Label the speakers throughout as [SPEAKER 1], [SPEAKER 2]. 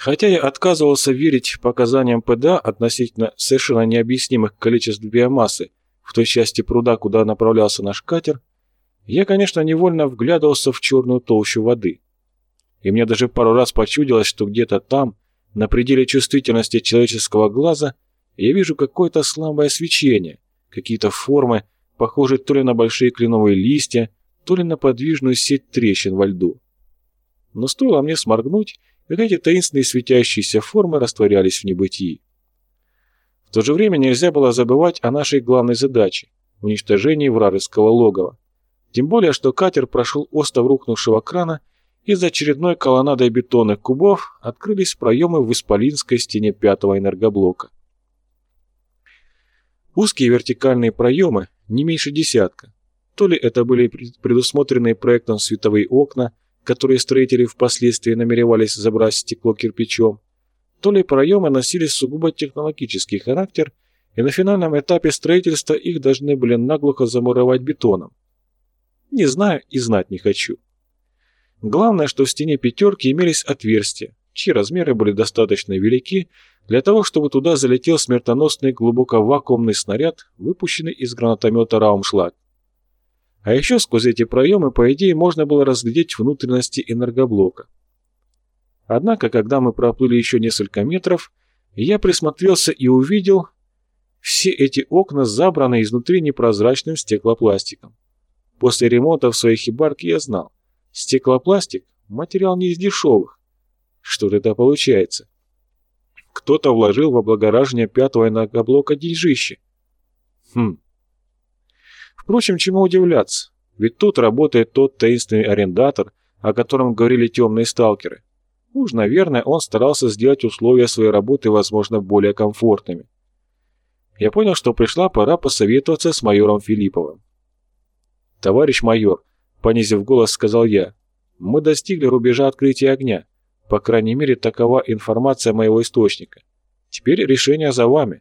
[SPEAKER 1] Хотя я отказывался верить показаниям ПДА относительно совершенно необъяснимых количеств биомассы в той части пруда, куда направлялся наш катер, я, конечно, невольно вглядывался в черную толщу воды. И мне даже пару раз почудилось, что где-то там, на пределе чувствительности человеческого глаза, я вижу какое-то слабое свечение, какие-то формы, похожие то ли на большие кленовые листья, то ли на подвижную сеть трещин во льду. Но стоило мне сморгнуть, как эти таинственные светящиеся формы растворялись в небытии. В то же время нельзя было забывать о нашей главной задаче – уничтожении вражеского логова. Тем более, что катер прошел остов рухнувшего крана, и за очередной колоннадой бетонных кубов открылись проемы в исполинской стене пятого энергоблока. Узкие вертикальные проемы, не меньше десятка. То ли это были предусмотренные проектом световые окна, которые строители впоследствии намеревались забрать стекло кирпичом, то ли проемы носили сугубо технологический характер, и на финальном этапе строительства их должны были наглухо замуровать бетоном. Не знаю и знать не хочу. Главное, что в стене пятерки имелись отверстия, чьи размеры были достаточно велики для того, чтобы туда залетел смертоносный глубоко вакуумный снаряд, выпущенный из гранатомета «Раумшлаг». А еще сквозь эти проемы, по идее, можно было разглядеть внутренности энергоблока. Однако, когда мы проплыли еще несколько метров, я присмотрелся и увидел, все эти окна забраны изнутри непрозрачным стеклопластиком. После ремонта в своей хибарке я знал, стеклопластик – материал не из дешевых. Что это получается? Кто-то вложил в облагораживание пятого энергоблока деньжище. Хм, Впрочем, чему удивляться, ведь тут работает тот таинственный арендатор, о котором говорили темные сталкеры. Уж, наверное, он старался сделать условия своей работы, возможно, более комфортными. Я понял, что пришла пора посоветоваться с майором Филипповым. «Товарищ майор», — понизив голос, сказал я, — «мы достигли рубежа открытия огня. По крайней мере, такова информация моего источника. Теперь решение за вами.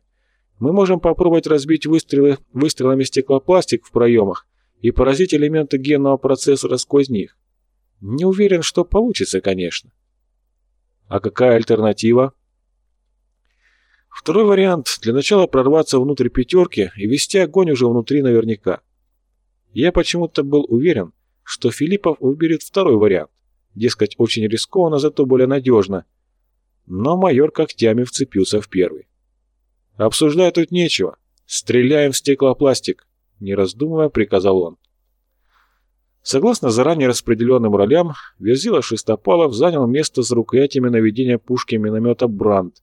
[SPEAKER 1] Мы можем попробовать разбить выстрелы, выстрелами стеклопластик в проемах и поразить элементы генного процессора сквозь них. Не уверен, что получится, конечно. А какая альтернатива? Второй вариант – для начала прорваться внутрь пятерки и вести огонь уже внутри наверняка. Я почему-то был уверен, что Филиппов выберет второй вариант. Дескать, очень рискованно, зато более надежно. Но майор когтями вцепился в первый. «Обсуждать тут нечего. Стреляем в стеклопластик», — не раздумывая, приказал он. Согласно заранее распределенным ролям, Верзила Шестопалов занял место за рукоятями наведения пушки миномета «Бранд».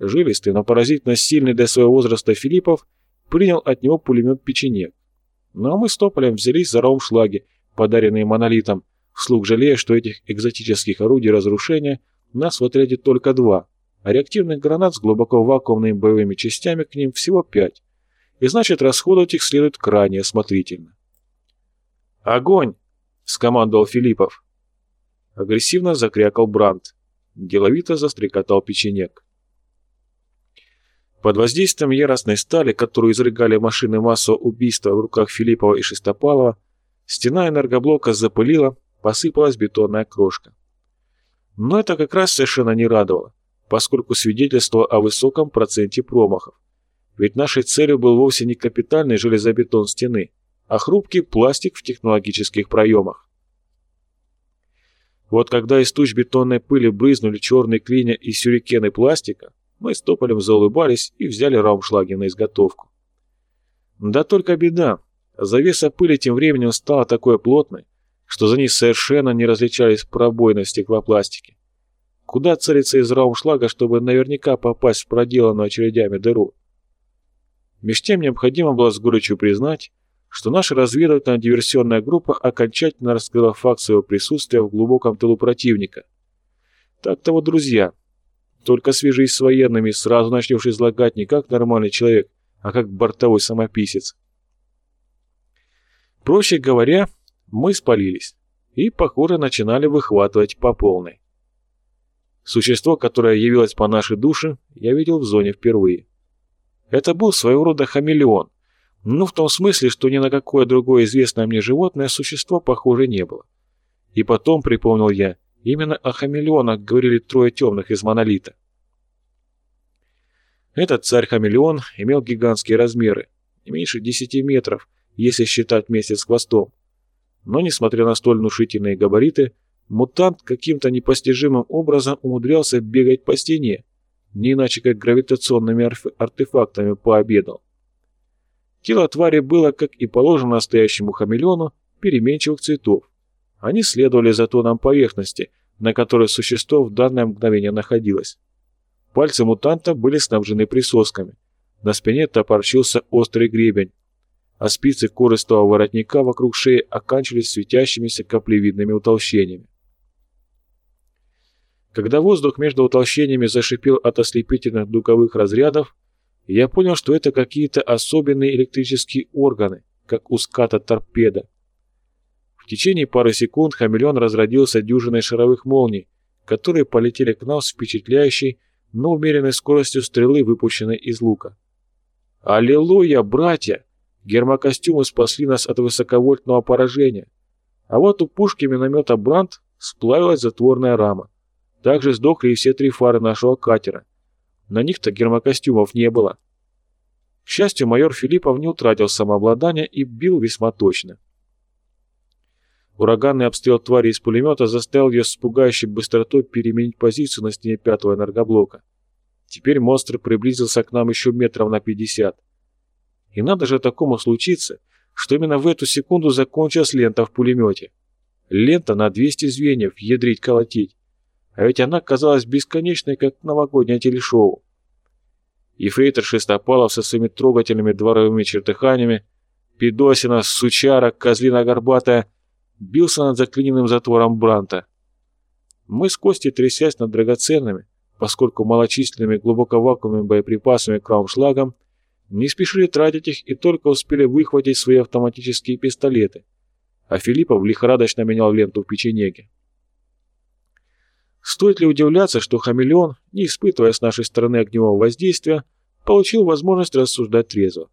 [SPEAKER 1] Жилистый, но поразительно сильный для своего возраста Филиппов принял от него пулемет «Печенек». Ну а мы с Тополем взялись за раумшлаги, подаренные монолитом, вслух жалея, что этих экзотических орудий разрушения нас в отряде только два — а реактивных гранат с глубоко вакуумными боевыми частями к ним всего пять, и значит расходовать их следует крайне осмотрительно. «Огонь!» — скомандовал Филиппов. Агрессивно закрякал Брандт. Деловито застрекотал печенек. Под воздействием яростной стали, которую изрыгали машины массового убийства в руках Филиппова и Шестопалова, стена энергоблока запылила, посыпалась бетонная крошка. Но это как раз совершенно не радовало поскольку свидетельствовало о высоком проценте промахов. Ведь нашей целью был вовсе не капитальный железобетон стены, а хрупкий пластик в технологических проемах. Вот когда из туч бетонной пыли брызнули черные клинья и сюрикены пластика, мы с Тополем заулыбались и взяли раумшлаги на изготовку. Да только беда, завеса пыли тем временем стала такой плотной, что за ней совершенно не различались пробоины в стеклопластике. Куда целиться из раумшлага, чтобы наверняка попасть в проделанную очередями дыру? Меж тем необходимо было с горечью признать, что наша разведывательная диверсионная группа окончательно раскрыла факт своего присутствия в глубоком тылу противника. Так-то вот, друзья, только свяжись с военными, сразу начнешь излагать не как нормальный человек, а как бортовой самописец. Проще говоря, мы спалились и, похоже, начинали выхватывать по полной. Существо, которое явилось по нашей душе, я видел в зоне впервые. Это был своего рода хамелеон, ну в том смысле, что ни на какое другое известное мне животное существо похоже не было. И потом, припомнил я, Именно о хамелеонах говорили трое темных из монолита. Этот царь-хамелеон имел гигантские размеры, меньше 10 метров, если считать вместе с хвостом. Но, несмотря на столь внушительные габариты, мутант каким-то непостижимым образом умудрялся бегать по стене, не иначе как гравитационными артефактами пообедал. Тело твари было, как и положено настоящему хамелеону, переменчивых цветов. Они следовали за тоном поверхности, на которой существо в данное мгновение находилось. Пальцы мутанта были снабжены присосками. На спине топорчился острый гребень, а спицы користого воротника вокруг шеи оканчивались светящимися каплевидными утолщениями. Когда воздух между утолщениями зашипел от ослепительных дуговых разрядов, я понял, что это какие-то особенные электрические органы, как у ската торпеда. В течение пары секунд хамелеон разродился дюжиной шаровых молний, которые полетели к нам с впечатляющей, но умеренной скоростью стрелы, выпущенной из лука. Аллилуйя, братья! Гермокостюмы спасли нас от высоковольтного поражения. А вот у пушки миномета «Брандт» сплавилась затворная рама. Также сдохли и все три фары нашего катера. На них-то гермокостюмов не было. К счастью, майор Филиппов не утратил самообладания и бил весьма точно. Ураганный обстрел твари из пулемета заставил ее с пугающей быстротой переменить позицию на стене пятого энергоблока. Теперь монстр приблизился к нам еще метров на пятьдесят. И надо же такому случиться, что именно в эту секунду закончилась лента в пулемете. Лента на 200 звеньев, ядрить колотить. А ведь она казалась бесконечной, как новогоднее телешоу. Ефрейтор Шестопалов со своими трогательными дворовыми чертыханиями, Педосина, Сучара, Козлина Горбатая — бился над заклиненным затвором Бранта. Мы с Костей, трясясь над драгоценными, поскольку малочисленными глубоковакуумными боеприпасами Краумшлагом, не спешили тратить их и только успели выхватить свои автоматические пистолеты, а Филиппов лихорадочно менял ленту в печенеге. Стоит ли удивляться, что хамелеон, не испытывая с нашей стороны огневого воздействия, получил возможность рассуждать трезво.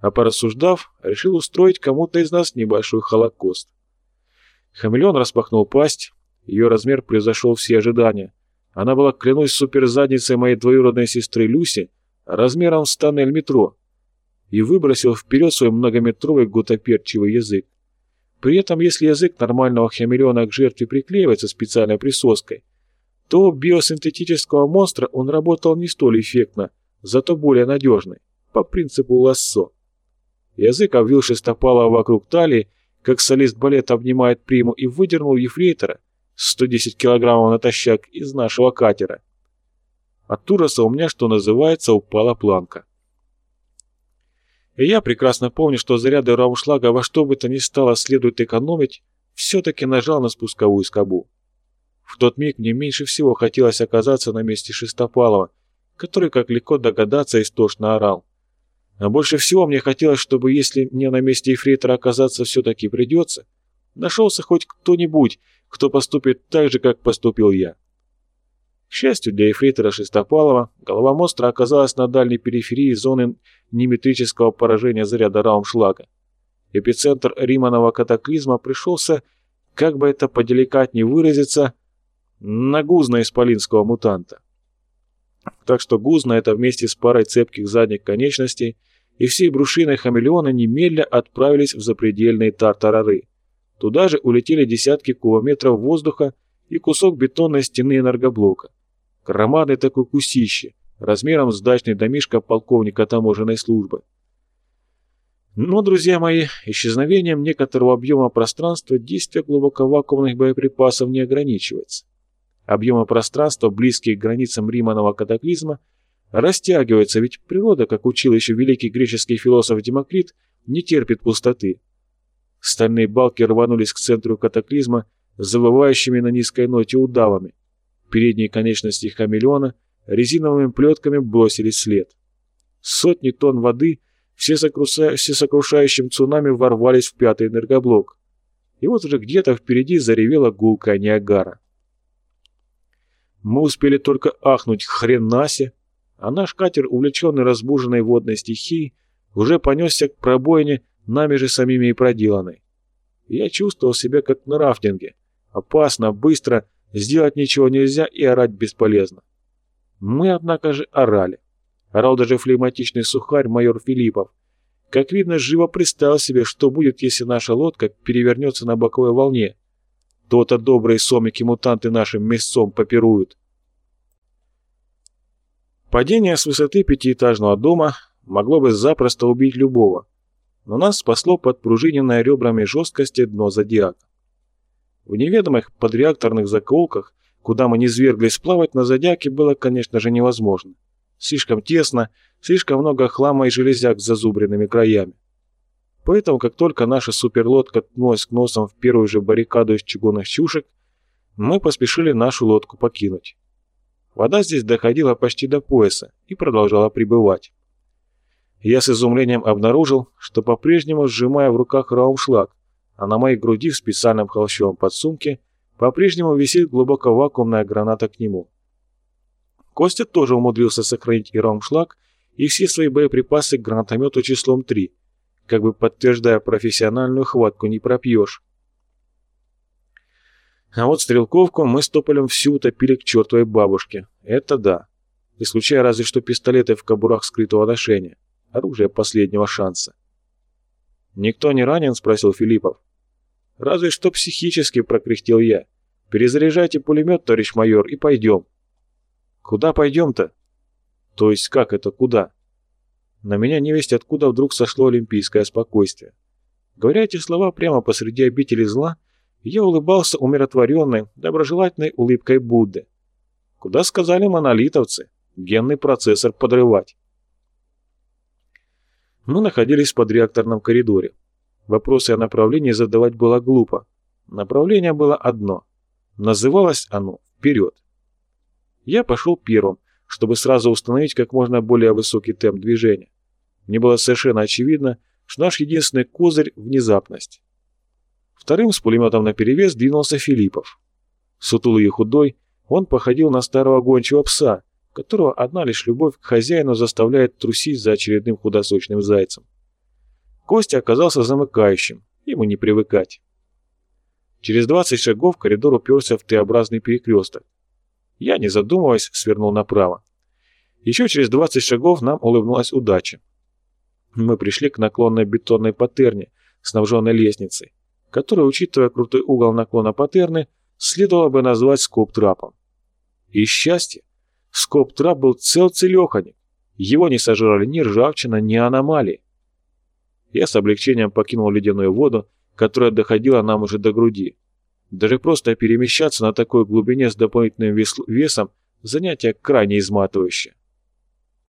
[SPEAKER 1] А порассуждав, решил устроить кому-то из нас небольшой холокост. Хамелеон распахнул пасть, ее размер превзошел все ожидания. Она была, клянусь, суперзадницей моей двоюродной сестры Люси, размером с тоннель метро, и выбросил вперед свой многометровый гутоперчивый язык. При этом, если язык нормального хамелеона к жертве приклеивается специальной присоской, то биосинтетического монстра он работал не столь эффектно, зато более надежный, по принципу лассо. Язык обвил шестопалого вокруг талии как солист балета обнимает приму и выдернул ефрейтора 110 килограммов натощак из нашего катера. От Туроса у меня, что называется, упала планка. И я прекрасно помню, что заряды раумшлага во что бы то ни стало следует экономить, все-таки нажал на спусковую скобу. В тот миг мне меньше всего хотелось оказаться на месте Шестопалова, который, как легко догадаться, истошно орал. А больше всего мне хотелось, чтобы, если мне на месте эфрейтора оказаться все-таки придется, нашелся хоть кто-нибудь, кто поступит так же, как поступил я. К счастью для эфрейтора Шестопалова, голова монстра оказалась на дальней периферии зоны неметрического поражения заряда раумшлага. Эпицентр Риманова катаклизма пришелся, как бы это поделикатнее выразиться, на гузно-исполинского мутанта. Так что гузно это вместе с парой цепких задних конечностей – и всей брушиной хамелеона немедля отправились в запредельные тартарары. Туда же улетели десятки кубометров воздуха и кусок бетонной стены энергоблока. Громадный такой кусище, размером с дачный домишко полковника таможенной службы. Но, друзья мои, исчезновением некоторого объема пространства действие глубоковакуумных боеприпасов не ограничивается. Объемы пространства, близкие к границам Риманова катаклизма, растягивается, ведь природа, как учил еще великий греческий философ Демокрит, не терпит пустоты. Стальные балки рванулись к центру катаклизма, завывающими на низкой ноте удавами. Передние конечности хамелеона резиновыми плетками бросили след. Сотни тонн воды все всесокрушающим цунами ворвались в пятый энергоблок. И вот уже где-то впереди заревела гулкая Ниагара. Мы успели только ахнуть «Хренасе!» а наш катер, увлеченный разбуженной водной стихией, уже понесся к пробоине, нами же самими и проделанной. Я чувствовал себя как на рафтинге, опасно, быстро, Сделать ничего нельзя и орать бесполезно. Мы, однако же, орали. Орал даже флегматичный сухарь майор Филиппов. Как видно, живо представил себе, что будет, если наша лодка перевернется на боковой волне. То-то добрые сомики-мутанты нашим мясцом попируют. Падение с высоты пятиэтажного дома могло бы запросто убить любого, но нас спасло подпружиненное ребрами жесткости дно зодиака. В неведомых подреакторных закоулках, куда мы не зверглись плавать, на зодиаке было, конечно же, невозможно. Слишком тесно, слишком много хлама и железяк с зазубренными краями. Поэтому, как только наша суперлодка ткнулась к носом в первую же баррикаду из чугунных чушек, мы поспешили нашу лодку покинуть. Вода здесь доходила почти до пояса и продолжала прибывать. Я с изумлением обнаружил, что по-прежнему сжимая в руках раумшлаг, а на моей груди в специальном холщовом подсумке по-прежнему висит глубоко вакуумная граната к нему. Костя тоже умудрился сохранить и раумшлаг, и все свои боеприпасы к гранатомету числом 3, как бы подтверждая профессиональную хватку не пропьешь. А вот стрелковку мы с Тополем всю утопили к чертовой бабушке. Это да. Исключая разве что пистолеты в кобурах скрытого ношения. Оружие последнего шанса. «Никто не ранен?» – спросил Филиппов. «Разве что психически», – прокряхтел я. «Перезаряжайте пулемет, товарищ майор, и пойдем». Куда пойдем-то? То есть как это куда? На меня невесть откуда вдруг сошло олимпийское спокойствие. Говоря эти слова прямо посреди обители зла, я улыбался умиротворенной, доброжелательной улыбкой Будды. Куда сказали монолитовцы? Генный процессор подрывать. Мы находились в подреакторном коридоре. Вопросы о направлении задавать было глупо. Направление было одно. Называлось оно «Вперед». Я пошел первым, чтобы сразу установить как можно более высокий темп движения. Мне было совершенно очевидно, что наш единственный козырь – внезапность. Вторым с пулеметом наперевес двинулся Филиппов. Сутулый и худой, он походил на старого гончего пса, которого одна лишь любовь к хозяину заставляет трусить за очередным худосочным зайцем. Костя оказался замыкающим, ему не привыкать. Через 20 шагов коридор уперся в Т-образный перекресток. Я, не задумываясь, свернул направо. Еще через 20 шагов нам улыбнулась удача. Мы пришли к наклонной бетонной патерне, снабженной лестницей, которую, учитывая крутой угол наклона патерны, следовало бы назвать скоб-трапом. И счастье! Скоб-трап был цел-целеханик. Его не сожрали ни ржавчина, ни аномалии. Я с облегчением покинул ледяную воду, которая доходила нам уже до груди. Даже просто перемещаться на такой глубине с дополнительным весом – занятие крайне изматывающее.